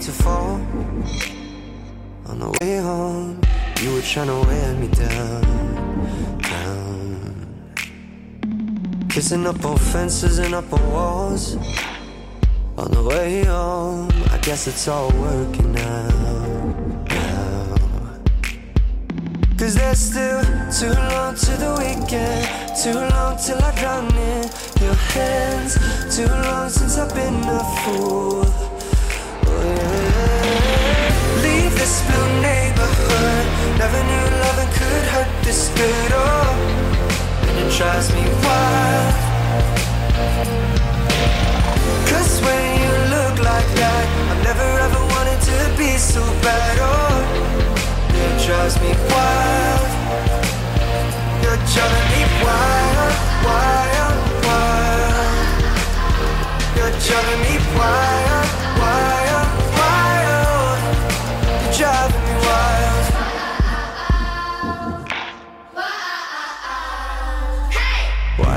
to fall. On the way home, you were trying to wear me down, down. Kissing up on fences and up on walls. On the way home, I guess it's all working out. Now. Cause there's still too long to the weekend. Too long till I drown in your hands. Too long since I've been a fool. Yeah.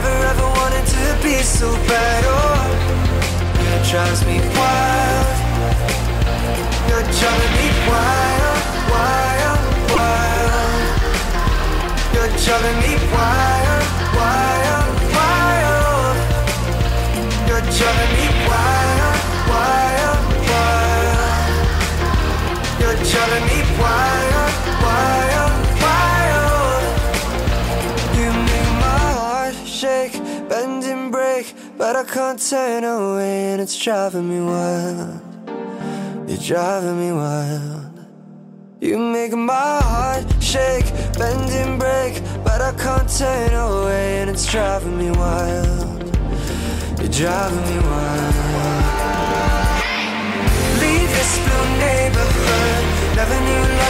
never ever wanted to be so bad. Oh, it drives me wild. You're driving me wild, wild, wild. You're driving me wild, wild, wild. You're driving me wild, wild, wild. You're driving me bend and break, but I can't turn away, and it's driving me wild. You're driving me wild. You make my heart shake, bend and break, but I can't turn away, and it's driving me wild. You're driving me wild. Leave this blue neighborhood. Never knew love